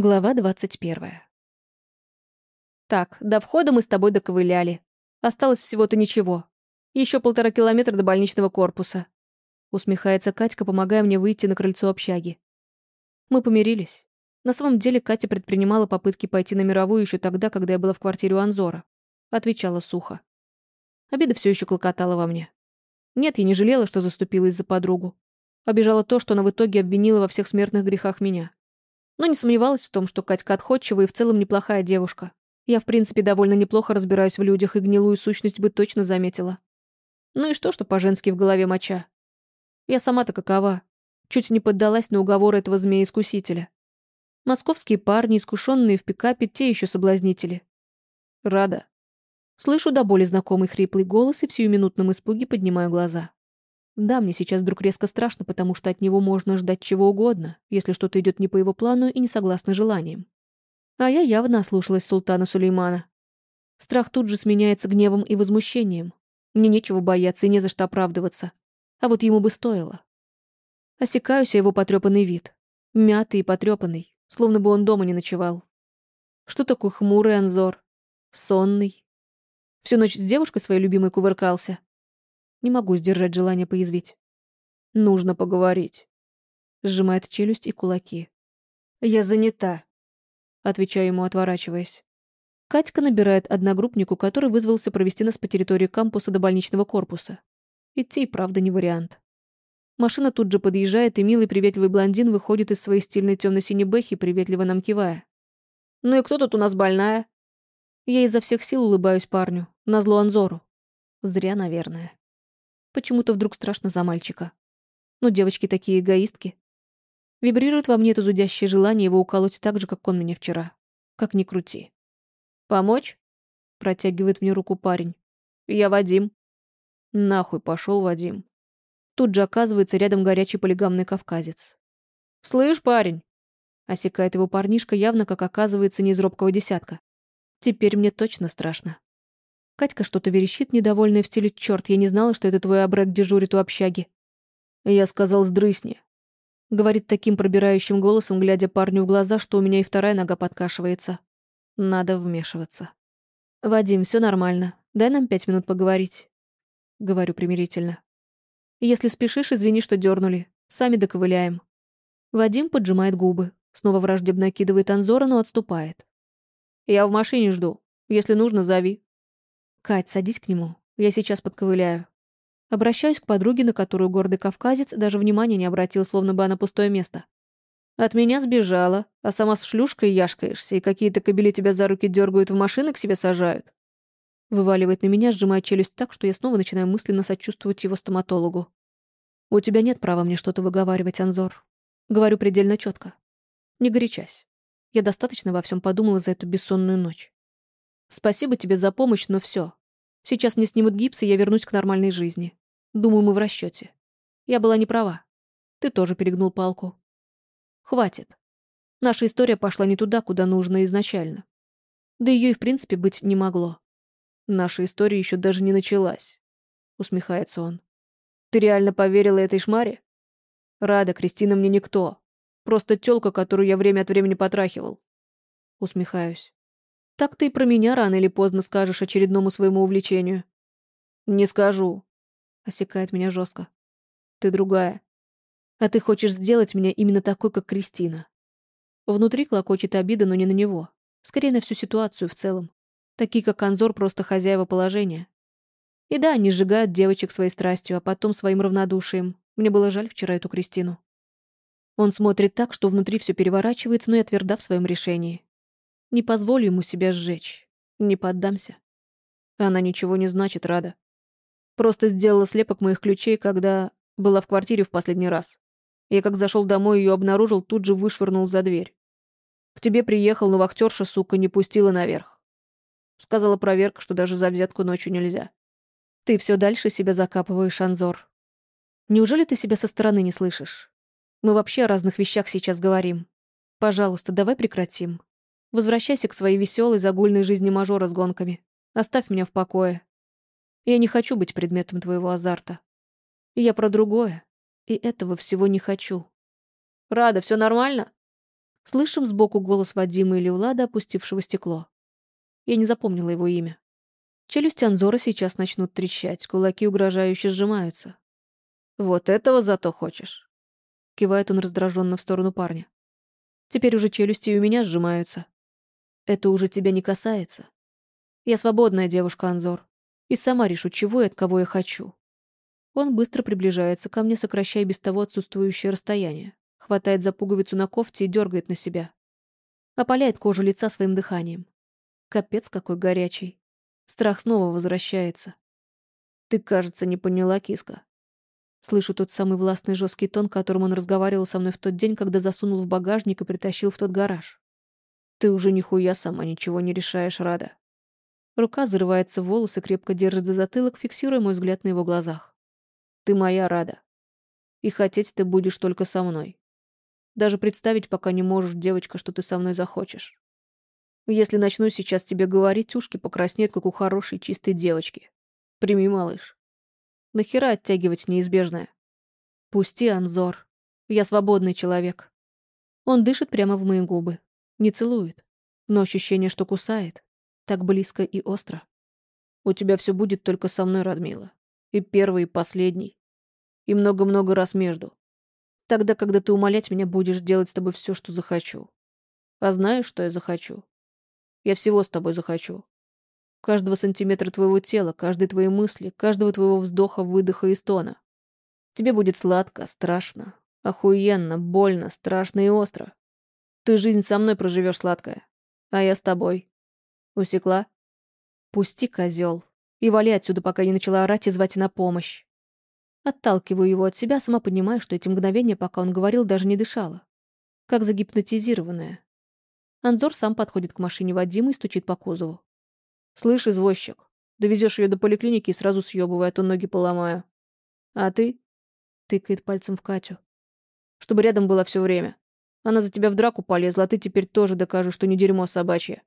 Глава двадцать первая. Так, до входа мы с тобой доковыляли. Осталось всего-то ничего. Еще полтора километра до больничного корпуса. Усмехается Катька, помогая мне выйти на крыльцо общаги. Мы помирились. На самом деле Катя предпринимала попытки пойти на мировую еще тогда, когда я была в квартире у Анзора. Отвечала сухо. Обида все еще клокотала во мне. Нет, я не жалела, что заступилась за подругу. Обижала то, что она в итоге обвинила во всех смертных грехах меня. Но не сомневалась в том, что Катька отходчивая и в целом неплохая девушка. Я, в принципе, довольно неплохо разбираюсь в людях и гнилую сущность бы точно заметила. Ну и что, что по-женски в голове моча? Я сама-то какова. Чуть не поддалась на уговоры этого змея-искусителя. Московские парни, искушенные в пикапе, те еще соблазнители. Рада. Слышу до боли знакомый хриплый голос и в сиюминутном испуге поднимаю глаза. Да, мне сейчас вдруг резко страшно, потому что от него можно ждать чего угодно, если что-то идет не по его плану и не согласно желаниям. А я явно ослушалась султана Сулеймана. Страх тут же сменяется гневом и возмущением. Мне нечего бояться и не за что оправдываться. А вот ему бы стоило. Осекаюсь его потрепанный вид. Мятый и потрепанный, словно бы он дома не ночевал. Что такое хмурый Анзор? Сонный. Всю ночь с девушкой своей любимой кувыркался. Не могу сдержать желание поязвить. Нужно поговорить. Сжимает челюсть и кулаки. Я занята. Отвечаю ему, отворачиваясь. Катька набирает одногруппнику, который вызвался провести нас по территории кампуса до больничного корпуса. Идти правда не вариант. Машина тут же подъезжает, и милый приветливый блондин выходит из своей стильной темно-синей бэхи, приветливо нам кивая. «Ну и кто тут у нас больная?» Я изо всех сил улыбаюсь парню, назло Анзору. Зря, наверное. Почему-то вдруг страшно за мальчика. Ну, девочки такие эгоистки. Вибрирует во мне это зудящее желание его уколоть так же, как он меня вчера. Как ни крути. «Помочь?» — протягивает мне руку парень. «Я Вадим». Нахуй пошел Вадим. Тут же оказывается рядом горячий полигамный кавказец. «Слышь, парень!» — осекает его парнишка, явно, как оказывается, не из робкого десятка. Теперь мне точно страшно. Катька что-то верещит, недовольная в стиле «Чёрт, я не знала, что это твой абрек дежурит у общаги». Я сказал «Сдрысни». Говорит таким пробирающим голосом, глядя парню в глаза, что у меня и вторая нога подкашивается. Надо вмешиваться. «Вадим, все нормально. Дай нам пять минут поговорить». Говорю примирительно. «Если спешишь, извини, что дернули. Сами доковыляем». Вадим поджимает губы. Снова враждебно окидывает Анзора, но отступает. «Я в машине жду. Если нужно, зови». «Кать, садись к нему. Я сейчас подковыляю». Обращаюсь к подруге, на которую гордый кавказец даже внимания не обратил, словно бы она пустое место. От меня сбежала, а сама с шлюшкой яшкаешься, и какие-то кобели тебя за руки дергают в машины к себе сажают. Вываливает на меня, сжимая челюсть так, что я снова начинаю мысленно сочувствовать его стоматологу. У тебя нет права мне что-то выговаривать, Анзор. Говорю предельно четко. Не горячась. Я достаточно во всем подумала за эту бессонную ночь. Спасибо тебе за помощь, но все. Сейчас мне снимут гипс, и я вернусь к нормальной жизни. Думаю, мы в расчете. Я была не права. Ты тоже перегнул палку. Хватит. Наша история пошла не туда, куда нужно изначально. Да ее и в принципе быть не могло. Наша история еще даже не началась. Усмехается он. Ты реально поверила этой шмаре? Рада, Кристина мне никто. Просто тёлка, которую я время от времени потрахивал. Усмехаюсь. Так ты и про меня рано или поздно скажешь очередному своему увлечению. Не скажу. Осекает меня жестко. Ты другая. А ты хочешь сделать меня именно такой, как Кристина. Внутри клокочет обида, но не на него. Скорее, на всю ситуацию в целом. Такие, как Анзор, просто хозяева положения. И да, они сжигают девочек своей страстью, а потом своим равнодушием. Мне было жаль вчера эту Кристину. Он смотрит так, что внутри все переворачивается, но я тверда в своем решении. Не позволю ему себя сжечь. Не поддамся. Она ничего не значит, Рада. Просто сделала слепок моих ключей, когда была в квартире в последний раз. Я как зашел домой ее обнаружил, тут же вышвырнул за дверь. К тебе приехал, но вахтерша, сука, не пустила наверх. Сказала проверка, что даже за взятку ночью нельзя. Ты все дальше себя закапываешь, Анзор. Неужели ты себя со стороны не слышишь? Мы вообще о разных вещах сейчас говорим. Пожалуйста, давай прекратим. Возвращайся к своей веселой загульной жизни мажора с гонками. Оставь меня в покое. Я не хочу быть предметом твоего азарта. Я про другое. И этого всего не хочу. Рада, все нормально? Слышим сбоку голос Вадима или Влада, опустившего стекло. Я не запомнила его имя. Челюсти Анзора сейчас начнут трещать, кулаки угрожающе сжимаются. «Вот этого зато хочешь?» Кивает он раздраженно в сторону парня. «Теперь уже челюсти и у меня сжимаются. Это уже тебя не касается. Я свободная девушка, Анзор, и сама решу, чего и от кого я хочу». Он быстро приближается ко мне, сокращая без того отсутствующее расстояние хватает за пуговицу на кофте и дергает на себя. Опаляет кожу лица своим дыханием. Капец какой горячий. Страх снова возвращается. Ты, кажется, не поняла, киска. Слышу тот самый властный жесткий тон, которым он разговаривал со мной в тот день, когда засунул в багажник и притащил в тот гараж. Ты уже нихуя сама ничего не решаешь, Рада. Рука зарывается в волосы, крепко держит за затылок, фиксируя мой взгляд на его глазах. Ты моя Рада. И хотеть ты будешь только со мной. Даже представить пока не можешь, девочка, что ты со мной захочешь. Если начну сейчас тебе говорить, ушки покраснеют, как у хорошей чистой девочки. Прими, малыш. Нахера оттягивать неизбежное? Пусти, Анзор. Я свободный человек. Он дышит прямо в мои губы. Не целует. Но ощущение, что кусает. Так близко и остро. У тебя все будет только со мной, Радмила. И первый, и последний. И много-много раз между. Тогда, когда ты умолять меня будешь делать с тобой все, что захочу. А знаешь, что я захочу? Я всего с тобой захочу. Каждого сантиметра твоего тела, каждой твоей мысли, каждого твоего вздоха, выдоха и стона. Тебе будет сладко, страшно, охуенно, больно, страшно и остро. Ты жизнь со мной проживешь сладкая, а я с тобой. Усекла? Пусти, козел, и вали отсюда, пока не начала орать и звать на помощь. Отталкиваю его от себя, сама понимаю, что эти мгновения, пока он говорил, даже не дышала. Как загипнотизированная. Анзор сам подходит к машине Вадима и стучит по кузову. «Слышь, извозчик, довезешь ее до поликлиники и сразу съебывай, а то ноги поломаю. А ты?» — тыкает пальцем в Катю. «Чтобы рядом была все время. Она за тебя в драку полезла, а ты теперь тоже докажешь, что не дерьмо собачье.